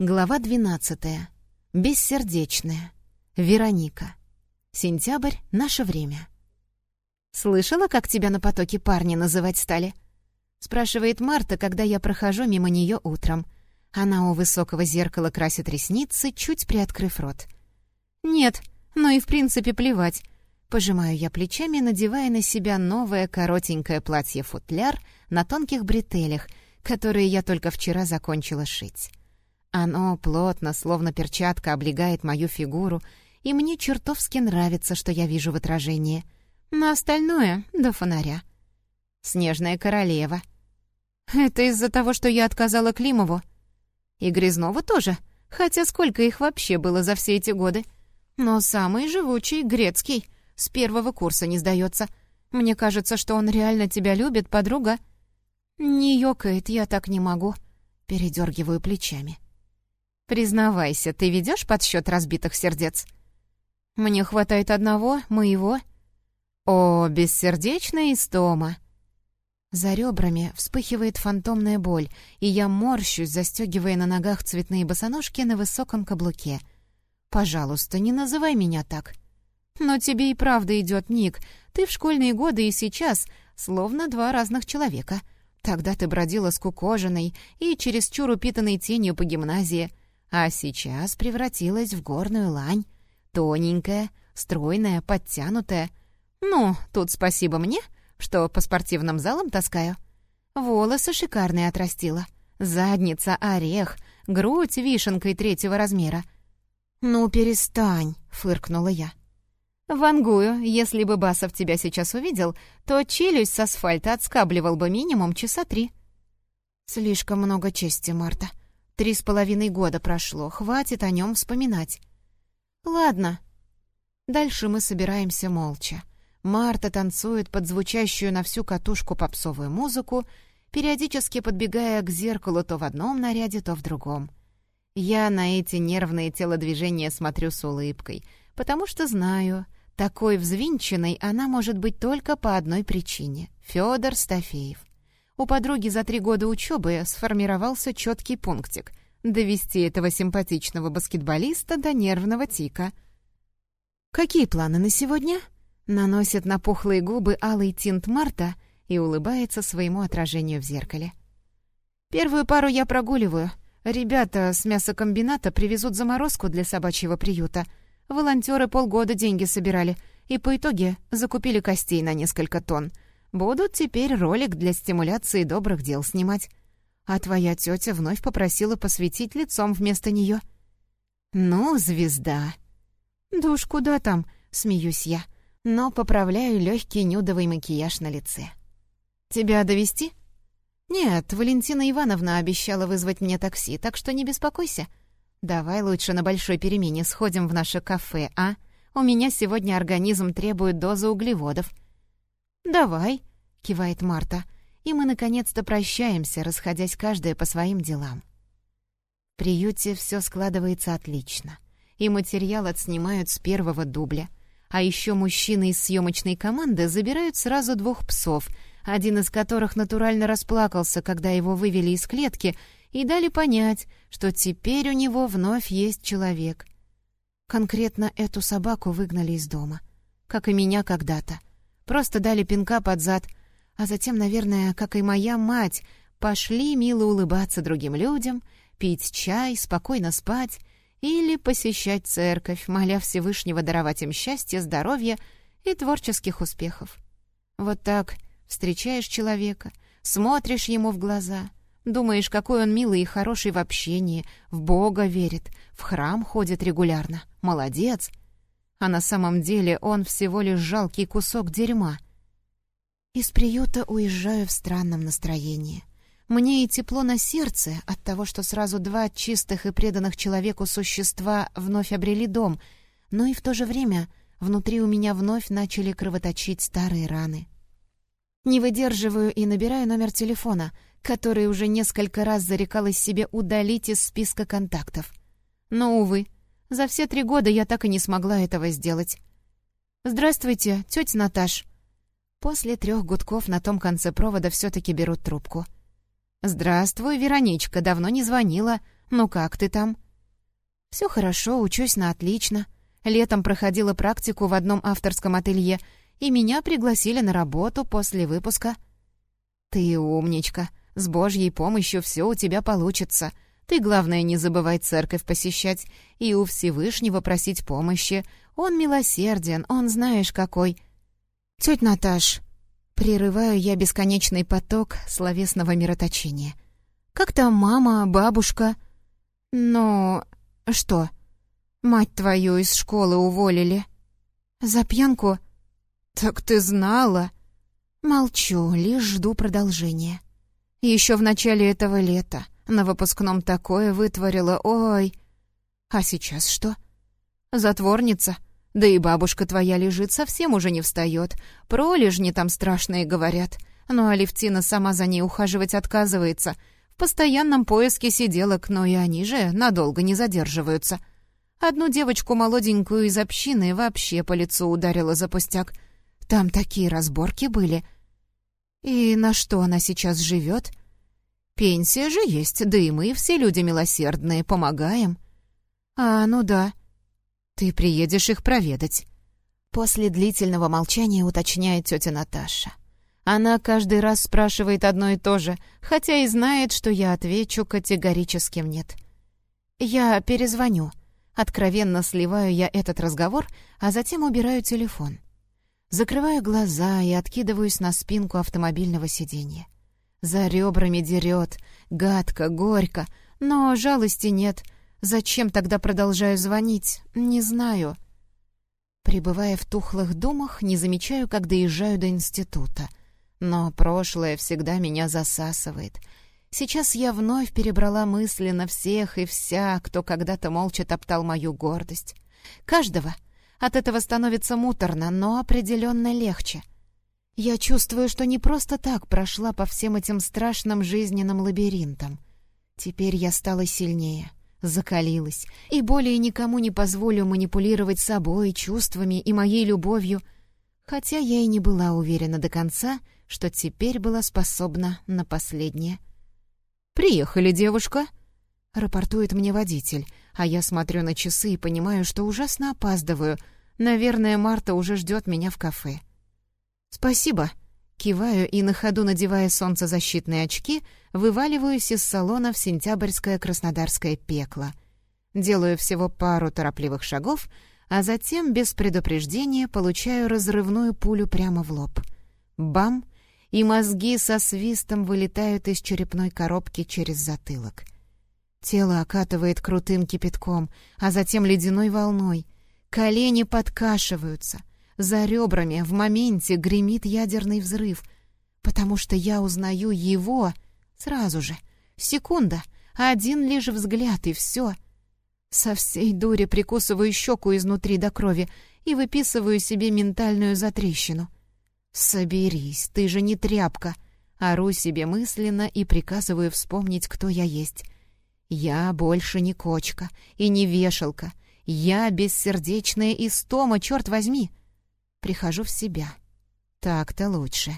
Глава 12. Бессердечная. Вероника. Сентябрь — наше время. «Слышала, как тебя на потоке парни называть стали?» — спрашивает Марта, когда я прохожу мимо нее утром. Она у высокого зеркала красит ресницы, чуть приоткрыв рот. «Нет, ну и в принципе плевать». Пожимаю я плечами, надевая на себя новое коротенькое платье-футляр на тонких бретелях, которые я только вчера закончила шить. Оно плотно, словно перчатка, облегает мою фигуру, и мне чертовски нравится, что я вижу в отражении. Но остальное — до фонаря. Снежная королева. Это из-за того, что я отказала Климову. И Грязнова тоже, хотя сколько их вообще было за все эти годы. Но самый живучий — Грецкий, с первого курса не сдается. Мне кажется, что он реально тебя любит, подруга. Не ёкает, я так не могу. Передергиваю плечами. Признавайся, ты ведешь подсчет разбитых сердец? Мне хватает одного, моего. О, бессердечная истома. За ребрами вспыхивает фантомная боль, и я морщусь, застегивая на ногах цветные босоножки на высоком каблуке. «Пожалуйста, не называй меня так». «Но тебе и правда идет Ник. Ты в школьные годы и сейчас словно два разных человека. Тогда ты бродила скукоженной и чересчур упитанной тенью по гимназии, а сейчас превратилась в горную лань. Тоненькая, стройная, подтянутая. Ну, тут спасибо мне, что по спортивным залам таскаю. Волосы шикарные отрастила. Задница — орех, грудь вишенкой третьего размера. «Ну, перестань», — фыркнула я. «Вангую, если бы Басов тебя сейчас увидел, то челюсть с асфальта отскабливал бы минимум часа три». «Слишком много чести, Марта. Три с половиной года прошло, хватит о нем вспоминать. Ладно. Дальше мы собираемся молча. Марта танцует под звучащую на всю катушку попсовую музыку, периодически подбегая к зеркалу то в одном наряде, то в другом. Я на эти нервные телодвижения смотрю с улыбкой, потому что знаю, такой взвинченной она может быть только по одной причине — Федор Стафеев. У подруги за три года учебы сформировался четкий пунктик — довести этого симпатичного баскетболиста до нервного тика. «Какие планы на сегодня?» Наносит на пухлые губы алый тинт Марта и улыбается своему отражению в зеркале. «Первую пару я прогуливаю. Ребята с мясокомбината привезут заморозку для собачьего приюта. Волонтеры полгода деньги собирали и по итоге закупили костей на несколько тонн. Будут теперь ролик для стимуляции добрых дел снимать. А твоя тетя вновь попросила посветить лицом вместо нее. Ну, звезда. Да куда там, смеюсь я, но поправляю легкий нюдовый макияж на лице. Тебя довести? Нет, Валентина Ивановна обещала вызвать мне такси, так что не беспокойся. Давай лучше на большой перемене сходим в наше кафе, а? У меня сегодня организм требует дозы углеводов. «Давай», — кивает Марта, и мы наконец-то прощаемся, расходясь каждая по своим делам. В приюте все складывается отлично, и материал отснимают с первого дубля. А еще мужчины из съемочной команды забирают сразу двух псов, один из которых натурально расплакался, когда его вывели из клетки, и дали понять, что теперь у него вновь есть человек. Конкретно эту собаку выгнали из дома, как и меня когда-то. Просто дали пинка под зад, а затем, наверное, как и моя мать, пошли мило улыбаться другим людям, пить чай, спокойно спать или посещать церковь, моля Всевышнего даровать им счастье, здоровье и творческих успехов. Вот так встречаешь человека, смотришь ему в глаза, думаешь, какой он милый и хороший в общении, в Бога верит, в храм ходит регулярно, молодец — а на самом деле он всего лишь жалкий кусок дерьма. Из приюта уезжаю в странном настроении. Мне и тепло на сердце от того, что сразу два чистых и преданных человеку существа вновь обрели дом, но и в то же время внутри у меня вновь начали кровоточить старые раны. Не выдерживаю и набираю номер телефона, который уже несколько раз зарекалась себе удалить из списка контактов. Но, увы, за все три года я так и не смогла этого сделать. «Здравствуйте, тетя Наташ». После трех гудков на том конце провода все-таки берут трубку. «Здравствуй, Вероничка, давно не звонила. Ну как ты там?» «Все хорошо, учусь на отлично. Летом проходила практику в одном авторском ателье, и меня пригласили на работу после выпуска». «Ты умничка. С Божьей помощью все у тебя получится. Ты, главное, не забывай церковь посещать и у Всевышнего просить помощи. Он милосерден, он знаешь какой». «Тетя Наташ», прерываю я бесконечный поток словесного мироточения. «Как там мама, бабушка?» «Ну, что?» «Мать твою из школы уволили». «За пьянку?» «Так ты знала?» Молчу, лишь жду продолжения. Еще в начале этого лета на выпускном такое вытворила, ой. А сейчас что? Затворница. Да и бабушка твоя лежит, совсем уже не встает. Пролежни там страшные говорят. Ну а Левтина сама за ней ухаживать отказывается. В постоянном поиске сиделок, но и они же надолго не задерживаются. Одну девочку молоденькую из общины вообще по лицу ударила за пустяк — там такие разборки были. И на что она сейчас живет? Пенсия же есть, да и мы все люди милосердные, помогаем. А, ну да. Ты приедешь их проведать. После длительного молчания уточняет тетя Наташа. Она каждый раз спрашивает одно и то же, хотя и знает, что я отвечу категорическим «нет». Я перезвоню. Откровенно сливаю я этот разговор, а затем убираю телефон. Закрываю глаза и откидываюсь на спинку автомобильного сиденья. За ребрами дерет, гадко, горько, но жалости нет. Зачем тогда продолжаю звонить? Не знаю. Прибывая в тухлых думах, не замечаю, как доезжаю до института. Но прошлое всегда меня засасывает. Сейчас я вновь перебрала мысли на всех и вся, кто когда-то молча топтал мою гордость. Каждого — от этого становится муторно, но определенно легче. Я чувствую, что не просто так прошла по всем этим страшным жизненным лабиринтам. Теперь я стала сильнее, закалилась, и более никому не позволю манипулировать собой, чувствами и моей любовью, хотя я и не была уверена до конца, что теперь была способна на последнее. «Приехали, девушка!» — рапортует мне водитель, а я смотрю на часы и понимаю, что ужасно опаздываю. Наверное, Марта уже ждет меня в кафе. «Спасибо!» Киваю и на ходу, надевая солнцезащитные очки, вываливаюсь из салона в сентябрьское краснодарское пекло. Делаю всего пару торопливых шагов, а затем, без предупреждения, получаю разрывную пулю прямо в лоб. Бам! И мозги со свистом вылетают из черепной коробки через затылок. Тело окатывает крутым кипятком, а затем ледяной волной. Колени подкашиваются. За ребрами в моменте гремит ядерный взрыв, потому что я узнаю его сразу же. Секунда, один лишь взгляд, и все. Со всей дури прикусываю щеку изнутри до крови и выписываю себе ментальную затрещину. «Соберись, ты же не тряпка!» Ору себе мысленно и приказываю вспомнить, кто я есть — я больше не кочка и не вешалка. Я бессердечная истома, черт возьми. Прихожу в себя. Так-то лучше.